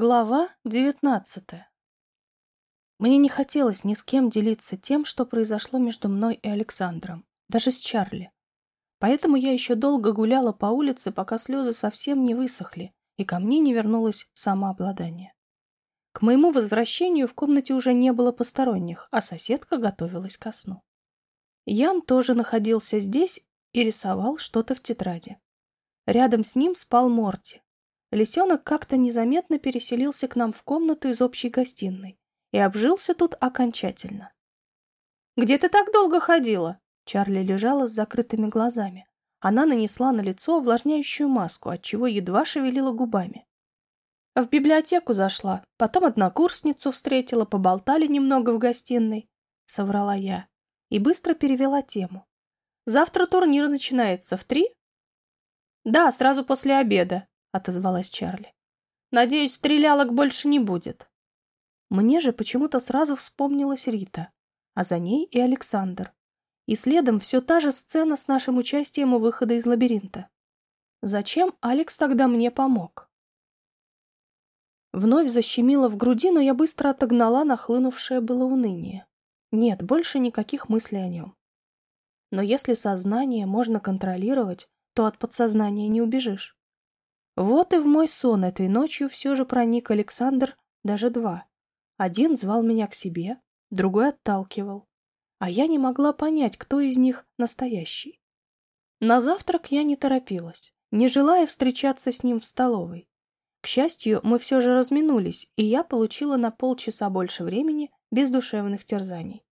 Глава девятнадцатая Мне не хотелось ни с кем делиться тем, что произошло между мной и Александром, даже с Чарли. Поэтому я еще долго гуляла по улице, пока слезы совсем не высохли, и ко мне не вернулось самообладание. К моему возвращению в комнате уже не было посторонних, а соседка готовилась ко сну. Ян тоже находился здесь и рисовал что-то в тетради. Рядом с ним спал Морти, Лисенок как-то незаметно переселился к нам в комнату из общей гостиной и обжился тут окончательно. «Где ты так долго ходила?» Чарли лежала с закрытыми глазами. Она нанесла на лицо увлажняющую маску, отчего едва шевелила губами. В библиотеку зашла, потом однокурсницу встретила, поболтали немного в гостиной, соврала я и быстро перевела тему. Завтра турнир начинается в три? Да, сразу после обеда. — отозвалась Чарли. «Надеюсь, стрелялок больше не будет». Мне же почему-то сразу вспомнилась Рита, а за ней и Александр. И следом все та же сцена с нашим участием у выхода из лабиринта. Зачем Алекс тогда мне помог? Вновь защемило в груди, но я быстро отогнала нахлынувшее было уныние. Нет, больше никаких мыслей о нем. Но если сознание можно контролировать, то от подсознания не убежишь. Вот и в мой сон этой ночью все же проник Александр, даже два. Один звал меня к себе, другой отталкивал. А я не могла понять, кто из них настоящий. На завтрак я не торопилась, не желая встречаться с ним в столовой. К счастью, мы все же разминулись, и я получила на полчаса больше времени без душевных терзаний.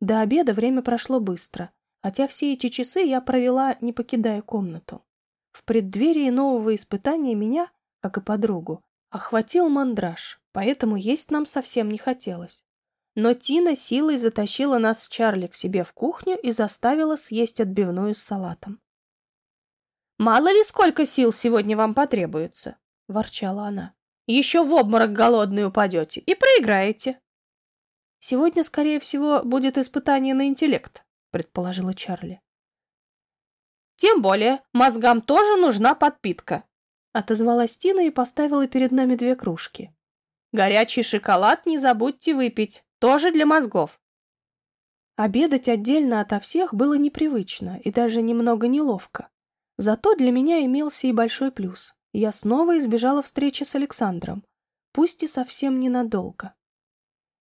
До обеда время прошло быстро, хотя все эти часы я провела, не покидая комнату. В преддверии нового испытания меня, как и подругу, охватил мандраж, поэтому есть нам совсем не хотелось. Но Тина силой затащила нас с Чарли к себе в кухню и заставила съесть отбивную с салатом. «Мало ли сколько сил сегодня вам потребуется!» — ворчала она. «Еще в обморок голодный упадете и проиграете!» «Сегодня, скорее всего, будет испытание на интеллект», — предположила Чарли. Тем более, мозгам тоже нужна подпитка. Отозвалась Тина и поставила перед нами две кружки. Горячий шоколад не забудьте выпить, тоже для мозгов. Обедать отдельно ото всех было непривычно и даже немного неловко. Зато для меня имелся и большой плюс. Я снова избежала встречи с Александром, пусть и совсем ненадолго.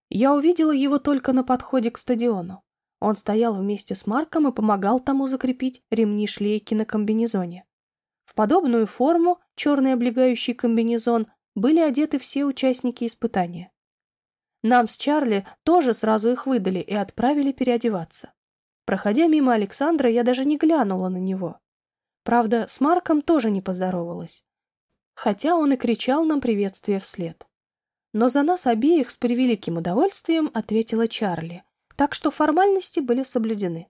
Я увидела его только на подходе к стадиону. Он стоял вместе с Марком и помогал тому закрепить ремни-шлейки на комбинезоне. В подобную форму, черный облегающий комбинезон, были одеты все участники испытания. Нам с Чарли тоже сразу их выдали и отправили переодеваться. Проходя мимо Александра, я даже не глянула на него. Правда, с Марком тоже не поздоровалась. Хотя он и кричал нам приветствие вслед. Но за нас обеих с превеликим удовольствием ответила Чарли, так что формальности были соблюдены.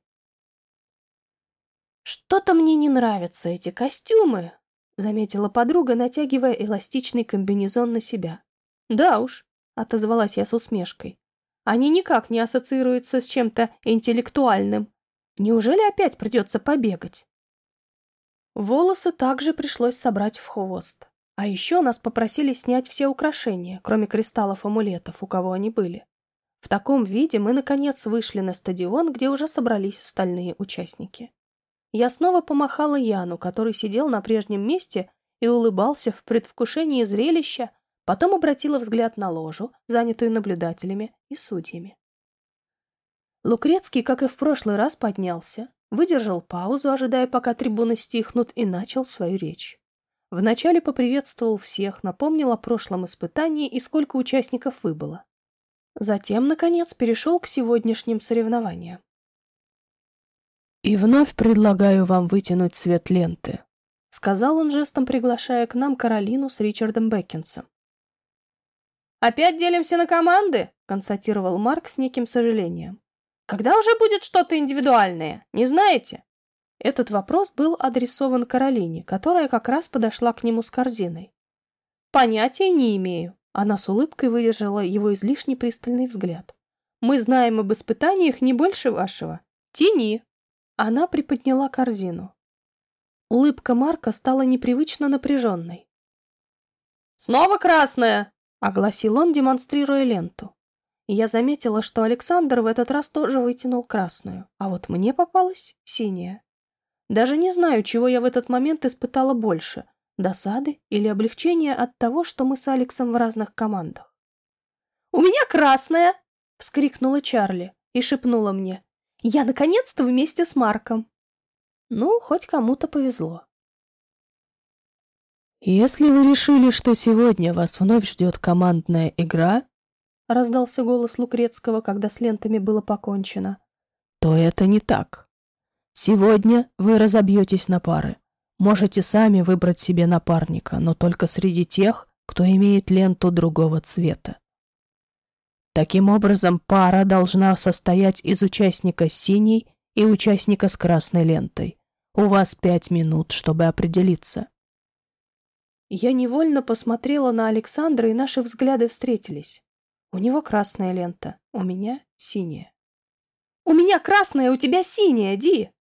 «Что-то мне не нравятся эти костюмы», — заметила подруга, натягивая эластичный комбинезон на себя. «Да уж», — отозвалась я с усмешкой. «Они никак не ассоциируются с чем-то интеллектуальным. Неужели опять придется побегать?» Волосы также пришлось собрать в хвост. А еще нас попросили снять все украшения, кроме кристаллов-амулетов, у кого они были. В таком виде мы, наконец, вышли на стадион, где уже собрались остальные участники. Я снова помахала Яну, который сидел на прежнем месте и улыбался в предвкушении зрелища, потом обратила взгляд на ложу, занятую наблюдателями и судьями. Лукрецкий, как и в прошлый раз, поднялся, выдержал паузу, ожидая, пока трибуны стихнут, и начал свою речь. Вначале поприветствовал всех, напомнил о прошлом испытании и сколько участников выбыло. Затем, наконец, перешел к сегодняшним соревнованиям. «И вновь предлагаю вам вытянуть цвет ленты», — сказал он жестом, приглашая к нам Каролину с Ричардом Беккинсом. «Опять делимся на команды?» — констатировал Марк с неким сожалением. «Когда уже будет что-то индивидуальное? Не знаете?» Этот вопрос был адресован Каролине, которая как раз подошла к нему с корзиной. «Понятия не имею», она с улыбкой выдержала его излишне пристальный взгляд. «Мы знаем об испытаниях не больше вашего. Тяни!» Она приподняла корзину. Улыбка Марка стала непривычно напряженной. «Снова красная!» — огласил он, демонстрируя ленту. Я заметила, что Александр в этот раз тоже вытянул красную, а вот мне попалась синяя. Даже не знаю, чего я в этот момент испытала больше — досады или облегчения от того, что мы с Алексом в разных командах. «У меня красная!» — вскрикнула Чарли и шепнула мне. «Я наконец-то вместе с Марком!» Ну, хоть кому-то повезло. «Если вы решили, что сегодня вас вновь ждет командная игра», — раздался голос Лукрецкого, когда с лентами было покончено, — «то это не так. Сегодня вы разобьетесь на пары. Можете сами выбрать себе напарника, но только среди тех, кто имеет ленту другого цвета. Таким образом, пара должна состоять из участника с синей и участника с красной лентой. У вас пять минут, чтобы определиться. Я невольно посмотрела на Александра, и наши взгляды встретились. У него красная лента, у меня синяя. «У меня красная, у тебя синяя, Ди!»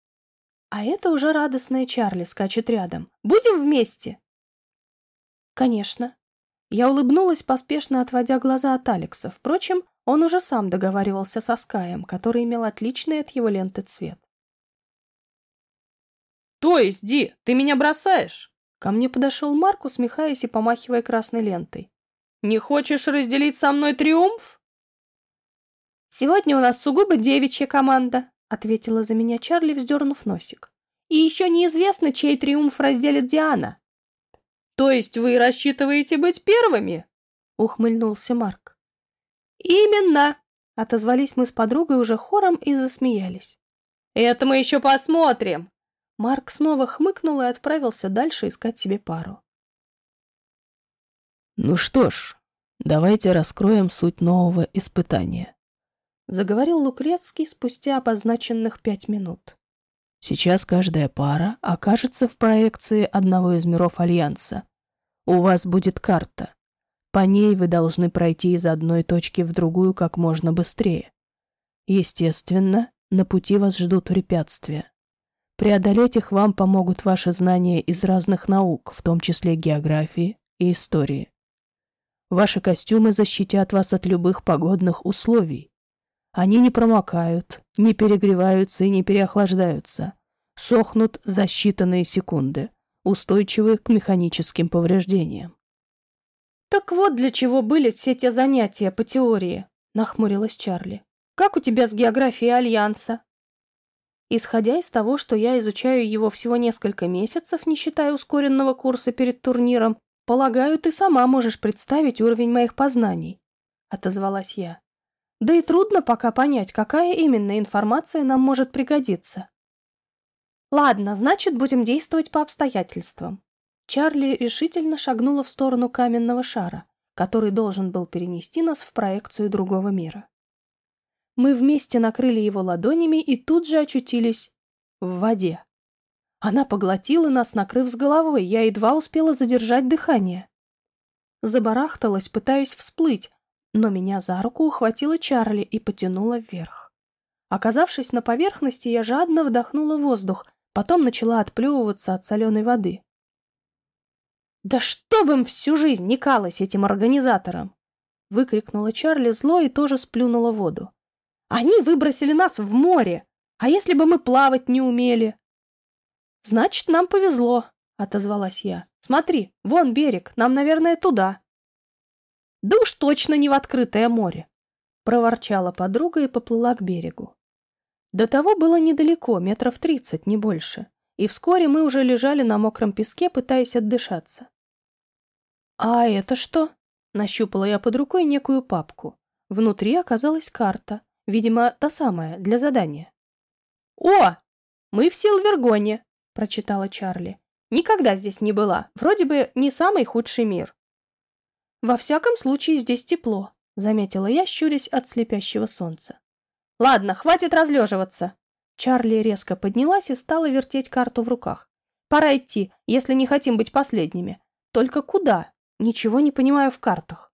А это уже радостная Чарли скачет рядом. «Будем вместе?» «Конечно». Я улыбнулась, поспешно отводя глаза от Алекса. Впрочем, он уже сам договаривался со Скаем, который имел отличный от его ленты цвет. «То есть, Ди, ты меня бросаешь?» Ко мне подошел Марк, усмехаясь и помахивая красной лентой. «Не хочешь разделить со мной триумф?» «Сегодня у нас сугубо девичья команда», — ответила за меня Чарли, вздернув носик. «И еще неизвестно, чей триумф разделит Диана». «То есть вы рассчитываете быть первыми?» — ухмыльнулся Марк. «Именно!» — отозвались мы с подругой уже хором и засмеялись. «Это мы еще посмотрим!» Марк снова хмыкнул и отправился дальше искать себе пару. «Ну что ж, давайте раскроем суть нового испытания», — заговорил Лукрецкий спустя обозначенных пять минут. «Сейчас каждая пара окажется в проекции одного из миров Альянса. У вас будет карта. По ней вы должны пройти из одной точки в другую как можно быстрее. Естественно, на пути вас ждут препятствия. Преодолеть их вам помогут ваши знания из разных наук, в том числе географии и истории. Ваши костюмы защитят вас от любых погодных условий. Они не промокают, не перегреваются и не переохлаждаются. Сохнут за считанные секунды, устойчивы к механическим повреждениям. «Так вот для чего были все те занятия по теории», — нахмурилась Чарли. «Как у тебя с географией Альянса?» Исходя из того, что я изучаю его всего несколько месяцев, не считая ускоренного курса перед турниром, полагаю, ты сама можешь представить уровень моих познаний, — отозвалась я. Да и трудно пока понять, какая именно информация нам может пригодиться. Ладно, значит, будем действовать по обстоятельствам. Чарли решительно шагнула в сторону каменного шара, который должен был перенести нас в проекцию другого мира. Мы вместе накрыли его ладонями и тут же очутились в воде. Она поглотила нас, накрыв с головой, я едва успела задержать дыхание. Забарахталась, пытаясь всплыть, но меня за руку ухватила Чарли и потянула вверх. Оказавшись на поверхности, я жадно вдохнула воздух, потом начала отплевываться от соленой воды. «Да чтоб им всю жизнь не калось этим организаторам!» выкрикнула Чарли зло и тоже сплюнула воду. Они выбросили нас в море. А если бы мы плавать не умели? Значит, нам повезло, отозвалась я. Смотри, вон берег, нам, наверное, туда. Да уж точно не в открытое море, проворчала подруга и поплыла к берегу. До того было недалеко, метров тридцать, не больше, и вскоре мы уже лежали на мокром песке, пытаясь отдышаться. «А это что?» — нащупала я под рукой некую папку. Внутри оказалась карта, Видимо, та самая, для задания. «О! Мы в Силвергоне!» — прочитала Чарли. «Никогда здесь не была. Вроде бы не самый худший мир». «Во всяком случае, здесь тепло», — заметила я, щурясь от слепящего солнца. «Ладно, хватит разлеживаться!» Чарли резко поднялась и стала вертеть карту в руках. «Пора идти, если не хотим быть последними. Только куда? Ничего не понимаю в картах».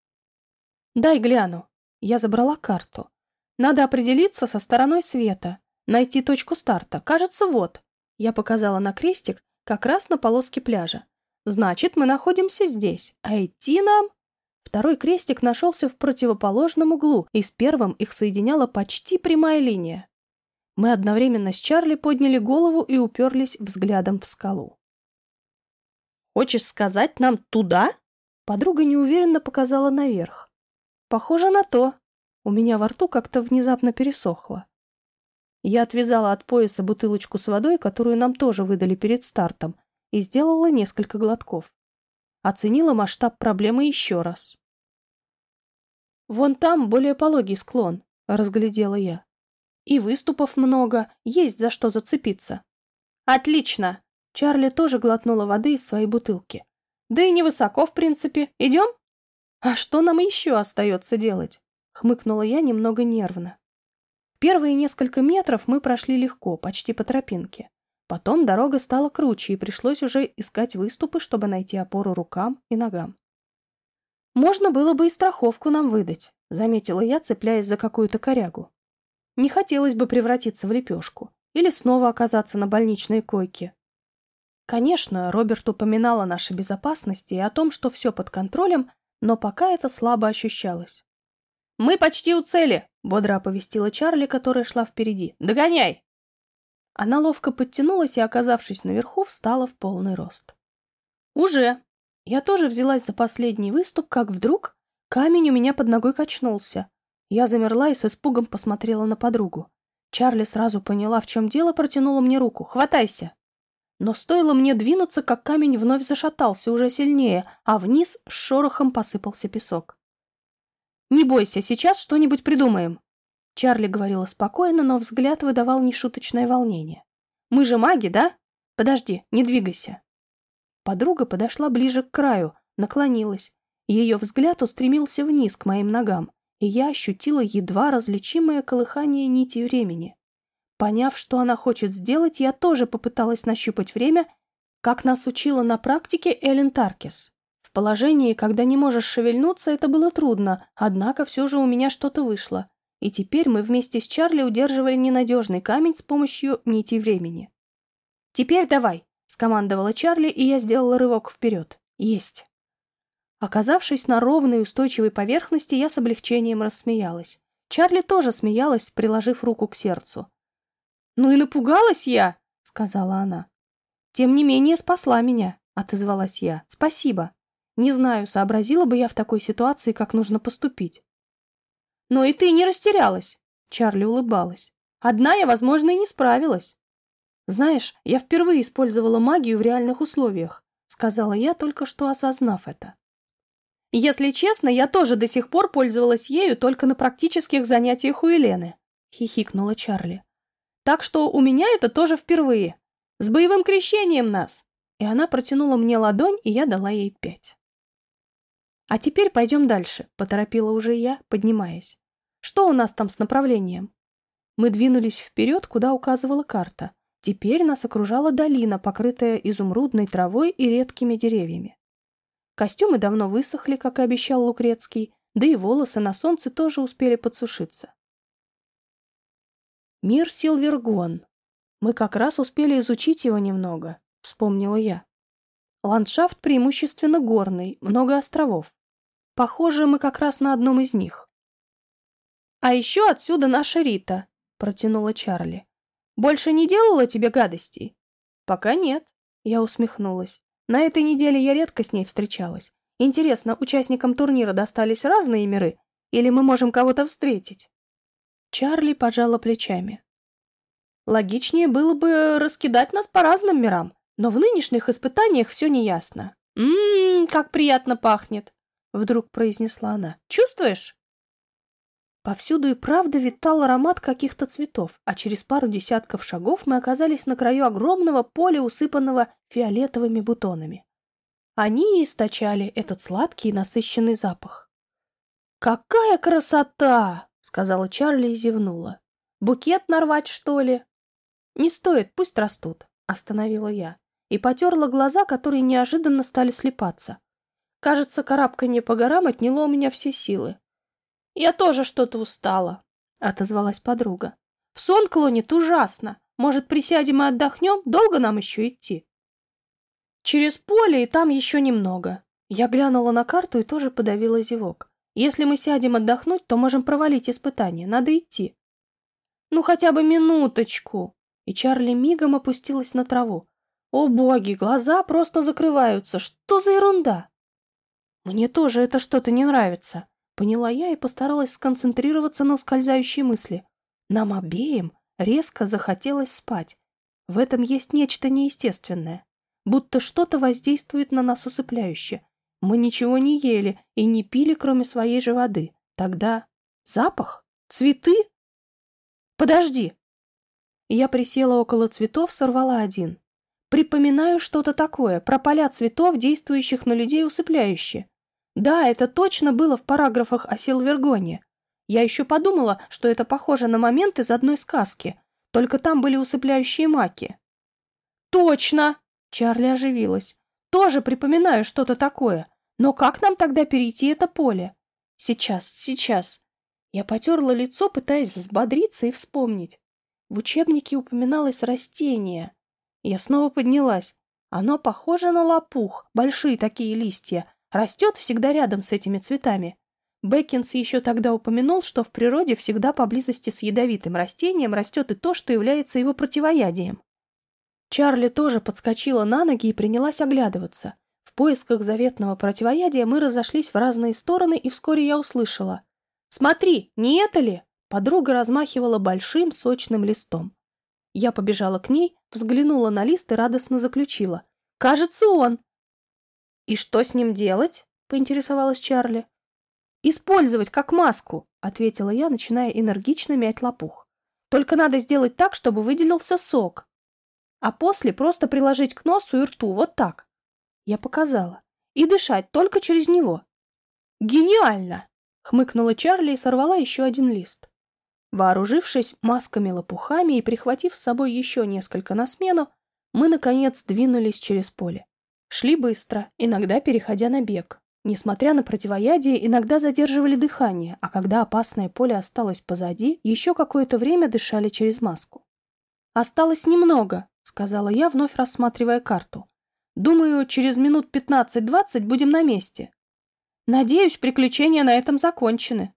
«Дай гляну». Я забрала карту. Надо определиться со стороной света, найти точку старта. Кажется, вот. Я показала на крестик, как раз на полоске пляжа. Значит, мы находимся здесь, а идти нам... Второй крестик нашелся в противоположном углу, и с первым их соединяла почти прямая линия. Мы одновременно с Чарли подняли голову и уперлись взглядом в скалу. «Хочешь сказать нам туда?» Подруга неуверенно показала наверх. «Похоже на то. У меня во рту как-то внезапно пересохло. Я отвязала от пояса бутылочку с водой, которую нам тоже выдали перед стартом, и сделала несколько глотков. Оценила масштаб проблемы еще раз. «Вон там более пологий склон», — разглядела я. «И выступов много, есть за что зацепиться». «Отлично!» Чарли тоже глотнула воды из своей бутылки. «Да и невысоко, в принципе. Идем?» «А что нам еще остается делать?» — хмыкнула я немного нервно. Первые несколько метров мы прошли легко, почти по тропинке. Потом дорога стала круче, и пришлось уже искать выступы, чтобы найти опору рукам и ногам. «Можно было бы и страховку нам выдать», — заметила я, цепляясь за какую-то корягу. Не хотелось бы превратиться в лепешку или снова оказаться на больничной койке. Конечно, Роберт упоминал о нашей безопасности и о том, что все под контролем, но пока это слабо ощущалось. «Мы почти у цели!» — бодро оповестила Чарли, которая шла впереди. «Догоняй!» Она ловко подтянулась и, оказавшись наверху, встала в полный рост. «Уже!» Я тоже взялась за последний выступ, как вдруг камень у меня под ногой качнулся. Я замерла и с испугом посмотрела на подругу. Чарли сразу поняла, в чем дело, протянула мне руку. «Хватайся!» Но стоило мне двинуться, как камень вновь зашатался уже сильнее, а вниз с шорохом посыпался песок. «Не бойся, сейчас что-нибудь придумаем», Чарли говорила спокойно, но взгляд выдавал нешуточное волнение. «Мы же маги, да? Подожди, не двигайся». Подруга подошла ближе к краю, наклонилась. Ее взгляд устремился вниз к моим ногам, и я ощутила едва различимое колыхание нити времени. Поняв, что она хочет сделать, я тоже попыталась нащупать время, как нас учила на практике Эллен Таркис. В положении, когда не можешь шевельнуться, это было трудно, однако все же у меня что-то вышло и теперь мы вместе с Чарли удерживали ненадежный камень с помощью нити времени. «Теперь давай!» — скомандовала Чарли, и я сделала рывок вперед. «Есть!» Оказавшись на ровной устойчивой поверхности, я с облегчением рассмеялась. Чарли тоже смеялась, приложив руку к сердцу. «Ну и напугалась я!» — сказала она. «Тем не менее спасла меня», — отозвалась я. «Спасибо. Не знаю, сообразила бы я в такой ситуации, как нужно поступить. Но и ты не растерялась. Чарли улыбалась. Одна я, возможно, и не справилась. Знаешь, я впервые использовала магию в реальных условиях, сказала я, только что осознав это. Если честно, я тоже до сих пор пользовалась ею только на практических занятиях у Елены, хихикнула Чарли. Так что у меня это тоже впервые. С боевым крещением нас. И она протянула мне ладонь, и я дала ей пять. «А теперь пойдем дальше», — поторопила уже я, поднимаясь. «Что у нас там с направлением?» Мы двинулись вперед, куда указывала карта. Теперь нас окружала долина, покрытая изумрудной травой и редкими деревьями. Костюмы давно высохли, как и обещал Лукрецкий, да и волосы на солнце тоже успели подсушиться. Мир Силвергон. Мы как раз успели изучить его немного, вспомнила я. Ландшафт преимущественно горный, много островов. Похоже, мы как раз на одном из них. «А еще отсюда наша Рита», — протянула Чарли. «Больше не делала тебе гадостей?» «Пока нет», — я усмехнулась. «На этой неделе я редко с ней встречалась. Интересно, участникам турнира достались разные миры? Или мы можем кого-то встретить?» Чарли пожала плечами. «Логичнее было бы раскидать нас по разным мирам, но в нынешних испытаниях все неясно. Ммм, как приятно пахнет!» — вдруг произнесла она. «Чувствуешь?» Повсюду и правда витал аромат каких-то цветов, а через пару десятков шагов мы оказались на краю огромного поля, усыпанного фиолетовыми бутонами. Они источали этот сладкий и насыщенный запах. «Какая красота!» — сказала Чарли и зевнула. «Букет нарвать, что ли?» «Не стоит, пусть растут», — остановила я. И потерла глаза, которые неожиданно стали слепаться. Кажется, карабканье по горам отняло у меня все силы. «Я тоже что-то устала», — отозвалась подруга. «В сон клонит ужасно. Может, присядем и отдохнем? Долго нам еще идти?» Через поле и там еще немного. Я глянула на карту и тоже подавила зевок. Если мы сядем отдохнуть, то можем провалить испытание. Надо идти. Ну, хотя бы минуточку. И Чарли мигом опустилась на траву. О боги, глаза просто закрываются. Что за ерунда? Мне тоже это что-то не нравится. Поняла я и постаралась сконцентрироваться на ускользающей мысли. Нам обеим резко захотелось спать. В этом есть нечто неестественное. Будто что-то воздействует на нас усыпляюще. Мы ничего не ели и не пили, кроме своей же воды. Тогда запах? Цветы? Подожди. Я присела около цветов, сорвала один. Припоминаю что-то такое, про поля цветов, действующих на людей усыпляюще. Да, это точно было в параграфах о Силвергоне. Я еще подумала, что это похоже на момент из одной сказки, только там были усыпляющие маки. Точно! Чарли оживилась. Тоже припоминаю что-то такое. Но как нам тогда перейти это поле? Сейчас, сейчас. Я потерла лицо, пытаясь взбодриться и вспомнить. В учебнике упоминалось растение. Я снова поднялась. Оно похоже на лопух, большие такие листья. Растет всегда рядом с этими цветами. Беккинс еще тогда упомянул, что в природе всегда поблизости с ядовитым растением растет и то, что является его противоядием. Чарли тоже подскочила на ноги и принялась оглядываться. В поисках заветного противоядия мы разошлись в разные стороны, и вскоре я услышала. «Смотри, не это ли?» Подруга размахивала большим сочным листом. Я побежала к ней, взглянула на лист и радостно заключила. «Кажется, он!» «И что с ним делать?» — поинтересовалась Чарли. «Использовать как маску», — ответила я, начиная энергично мять лопух. «Только надо сделать так, чтобы выделился сок а после просто приложить к носу и рту, вот так. Я показала. И дышать только через него. Гениально! Хмыкнула Чарли и сорвала еще один лист. Вооружившись масками-лопухами и прихватив с собой еще несколько на смену, мы, наконец, двинулись через поле. Шли быстро, иногда переходя на бег. Несмотря на противоядие, иногда задерживали дыхание, а когда опасное поле осталось позади, еще какое-то время дышали через маску. Осталось немного, сказала я, вновь рассматривая карту. Думаю, через минут пятнадцать-двадцать будем на месте. Надеюсь, приключения на этом закончены.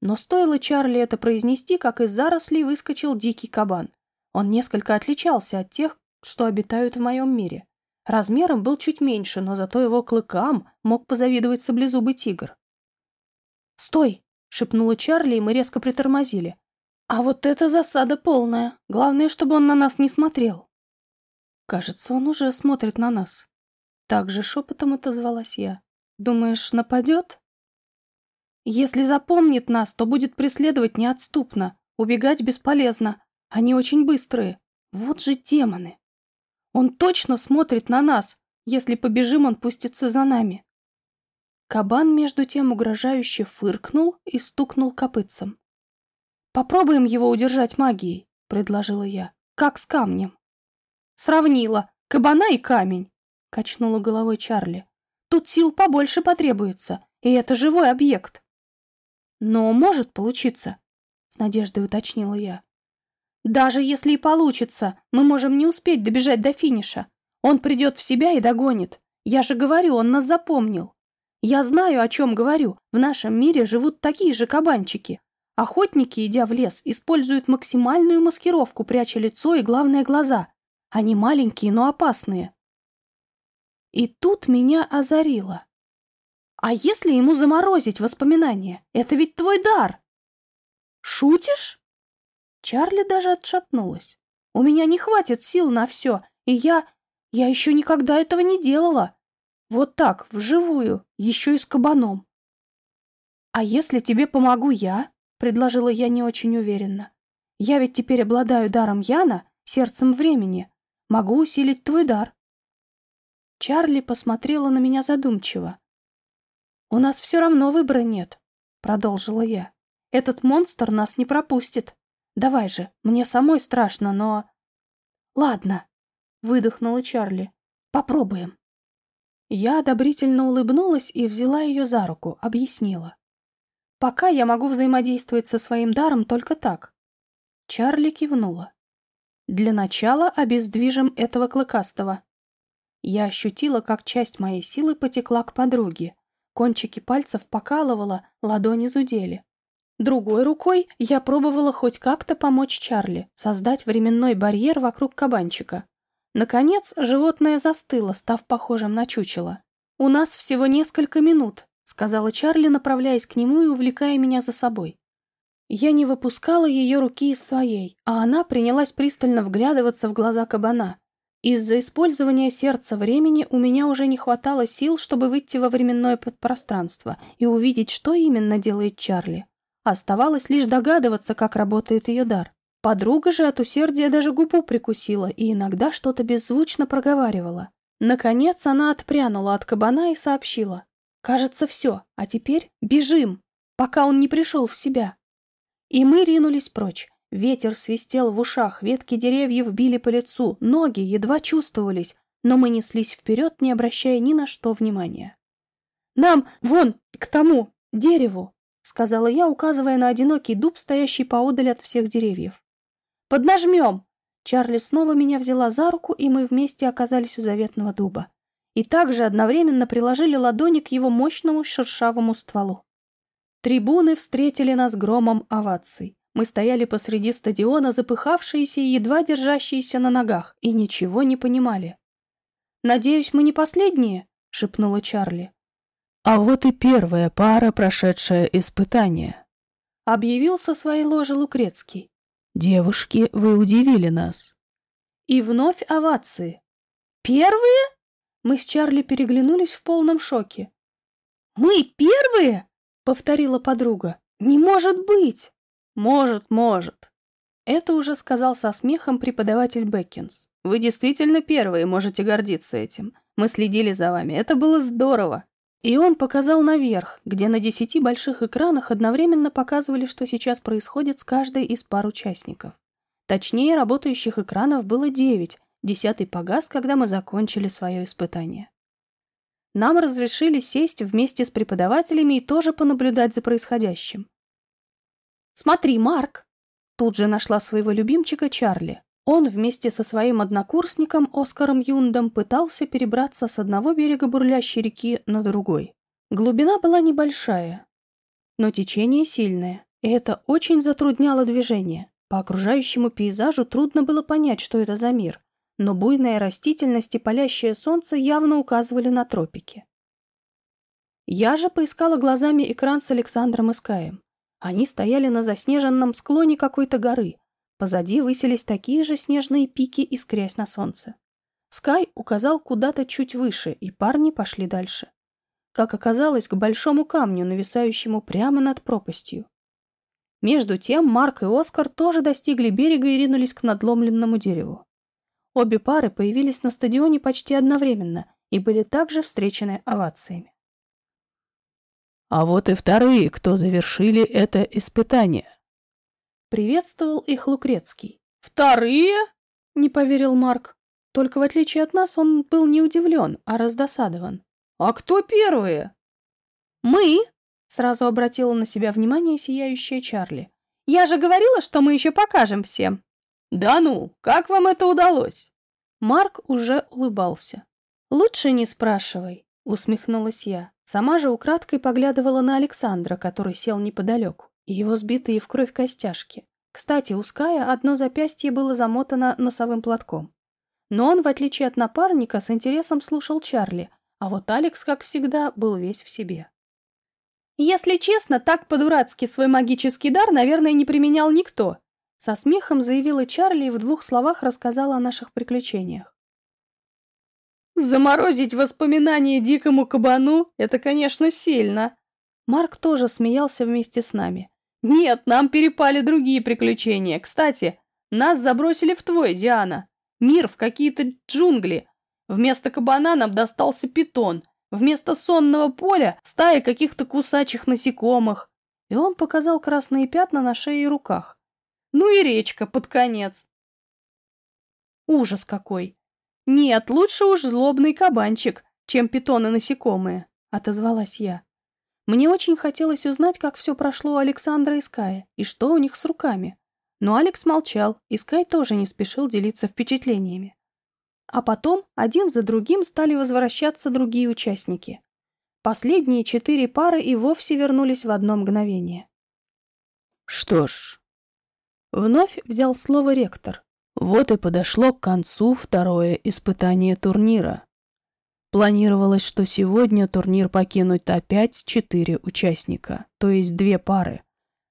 Но стоило Чарли это произнести, как из зарослей выскочил дикий кабан. Он несколько отличался от тех, что обитают в моем мире. Размером был чуть меньше, но зато его клыкам мог позавидовать саблезубый тигр. «Стой!» — шепнула Чарли, и мы резко притормозили. «А вот это засада полная. Главное, чтобы он на нас не смотрел». Кажется, он уже смотрит на нас. Так же шепотом отозвалась я. Думаешь, нападет? Если запомнит нас, то будет преследовать неотступно. Убегать бесполезно. Они очень быстрые. Вот же демоны. Он точно смотрит на нас. Если побежим, он пустится за нами. Кабан, между тем, угрожающе фыркнул и стукнул копытцем. «Попробуем его удержать магией», — предложила я. «Как с камнем». Сравнила. Кабана и камень. Качнула головой Чарли. Тут сил побольше потребуется, и это живой объект. Но может получиться, с надеждой уточнила я. Даже если и получится, мы можем не успеть добежать до финиша. Он придет в себя и догонит. Я же говорю, он нас запомнил. Я знаю, о чем говорю. В нашем мире живут такие же кабанчики. Охотники, идя в лес, используют максимальную маскировку, пряча лицо и, главное, глаза. Они маленькие, но опасные. И тут меня озарило. А если ему заморозить воспоминания? Это ведь твой дар. Шутишь? Чарли даже отшатнулась. У меня не хватит сил на все, и я... Я еще никогда этого не делала. Вот так, вживую, еще и с кабаном. А если тебе помогу я? Предложила я не очень уверенно. Я ведь теперь обладаю даром Яна, сердцем времени. Могу усилить твой дар. Чарли посмотрела на меня задумчиво. «У нас все равно выбора нет», — продолжила я. «Этот монстр нас не пропустит. Давай же, мне самой страшно, но...» «Ладно», — выдохнула Чарли. «Попробуем». Я одобрительно улыбнулась и взяла ее за руку, объяснила. «Пока я могу взаимодействовать со своим даром только так». Чарли кивнула. Для начала обездвижим этого клыкастого. Я ощутила, как часть моей силы потекла к подруге. Кончики пальцев покалывало, ладони зудели. Другой рукой я пробовала хоть как-то помочь Чарли, создать временной барьер вокруг кабанчика. Наконец, животное застыло, став похожим на чучело. «У нас всего несколько минут», — сказала Чарли, направляясь к нему и увлекая меня за собой. Я не выпускала ее руки из своей, а она принялась пристально вглядываться в глаза кабана. Из-за использования сердца времени у меня уже не хватало сил, чтобы выйти во временное подпространство и увидеть, что именно делает Чарли. Оставалось лишь догадываться, как работает ее дар. Подруга же от усердия даже губу прикусила и иногда что-то беззвучно проговаривала. Наконец она отпрянула от кабана и сообщила. «Кажется, все, а теперь бежим, пока он не пришел в себя». И мы ринулись прочь. Ветер свистел в ушах, ветки деревьев били по лицу, ноги едва чувствовались, но мы неслись вперед, не обращая ни на что внимания. «Нам, вон, к тому, дереву!» — сказала я, указывая на одинокий дуб, стоящий поодаль от всех деревьев. «Поднажмем!» Чарли снова меня взяла за руку, и мы вместе оказались у заветного дуба. И также одновременно приложили ладони к его мощному шершавому стволу. Трибуны встретили нас громом оваций. Мы стояли посреди стадиона, запыхавшиеся и едва держащиеся на ногах, и ничего не понимали. «Надеюсь, мы не последние?» — шепнула Чарли. «А вот и первая пара, прошедшая испытание», — объявил со своей ложи Лукрецкий. «Девушки, вы удивили нас». И вновь овации. «Первые?» Мы с Чарли переглянулись в полном шоке. «Мы первые?» — повторила подруга. «Не может быть!» «Может, может». Это уже сказал со смехом преподаватель Беккинс. «Вы действительно первые, можете гордиться этим. Мы следили за вами, это было здорово». И он показал наверх, где на десяти больших экранах одновременно показывали, что сейчас происходит с каждой из пар участников. Точнее, работающих экранов было девять, десятый погас, когда мы закончили свое испытание. Нам разрешили сесть вместе с преподавателями и тоже понаблюдать за происходящим. «Смотри, Марк!» Тут же нашла своего любимчика Чарли. Он вместе со своим однокурсником Оскаром Юндом пытался перебраться с одного берега бурлящей реки на другой. Глубина была небольшая, но течение сильное, и это очень затрудняло движение. По окружающему пейзажу трудно было понять, что это за мир, но буйная растительность и палящее солнце явно указывали на тропики. Я же поискала глазами экран с Александром Искаем. Они стояли на заснеженном склоне какой-то горы. Позади высились такие же снежные пики, искрясь на солнце. Скай указал куда-то чуть выше, и парни пошли дальше. Как оказалось, к большому камню, нависающему прямо над пропастью. Между тем Марк и Оскар тоже достигли берега и ринулись к надломленному дереву. Обе пары появились на стадионе почти одновременно и были также встречены овациями. А вот и вторые, кто завершили это испытание. Приветствовал их Лукрецкий. «Вторые?» — не поверил Марк. Только в отличие от нас он был не удивлен, а раздосадован. «А кто первые?» «Мы!» — сразу обратила на себя внимание сияющая Чарли. «Я же говорила, что мы еще покажем всем!» «Да ну, как вам это удалось?» Марк уже улыбался. «Лучше не спрашивай», — усмехнулась я. Сама же украдкой поглядывала на Александра, который сел неподалеку, и его сбитые в кровь костяшки. Кстати, у Ская одно запястье было замотано носовым платком. Но он, в отличие от напарника, с интересом слушал Чарли, а вот Алекс, как всегда, был весь в себе. «Если честно, так по-дурацки свой магический дар, наверное, не применял никто», со смехом заявила Чарли и в двух словах рассказала о наших приключениях. «Заморозить воспоминания дикому кабану — это, конечно, сильно!» Марк тоже смеялся вместе с нами. «Нет, нам перепали другие приключения. Кстати, нас забросили в твой, Диана. Мир в какие-то джунгли. Вместо кабана нам достался питон. Вместо сонного поля — стая каких-то кусачих насекомых». И он показал красные пятна на шее и руках. Ну и речка под конец. Ужас какой! Нет, лучше уж злобный кабанчик, чем питоны насекомые, отозвалась я. Мне очень хотелось узнать, как все прошло у Александра и Ская, и что у них с руками. Но Алекс молчал, и Скай тоже не спешил делиться впечатлениями. А потом один за другим стали возвращаться другие участники. Последние четыре пары и вовсе вернулись в одно мгновение. Что ж, Вновь взял слово ректор. Вот и подошло к концу второе испытание турнира. Планировалось, что сегодня турнир покинут опять четыре участника, то есть две пары.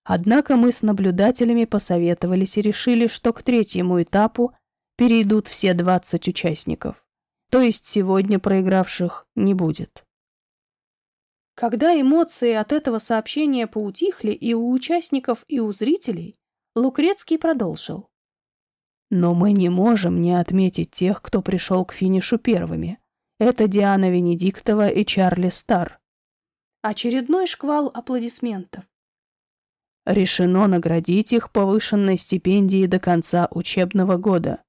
Однако мы с наблюдателями посоветовались и решили, что к третьему этапу перейдут все 20 участников. То есть сегодня проигравших не будет. Когда эмоции от этого сообщения поутихли и у участников, и у зрителей, Лукрецкий продолжил. Но мы не можем не отметить тех, кто пришел к финишу первыми. Это Диана Венедиктова и Чарли Стар. Очередной шквал аплодисментов. Решено наградить их повышенной стипендией до конца учебного года.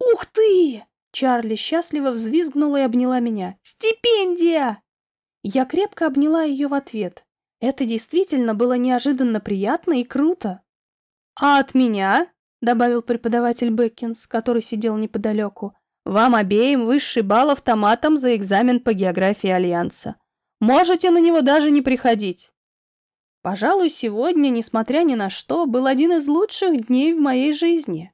«Ух ты!» Чарли счастливо взвизгнула и обняла меня. «Стипендия!» Я крепко обняла ее в ответ. Это действительно было неожиданно приятно и круто. «А от меня?» — добавил преподаватель Беккинс, который сидел неподалеку. Вам обеим высший балл автоматом за экзамен по географии Альянса. Можете на него даже не приходить. Пожалуй, сегодня, несмотря ни на что, был один из лучших дней в моей жизни.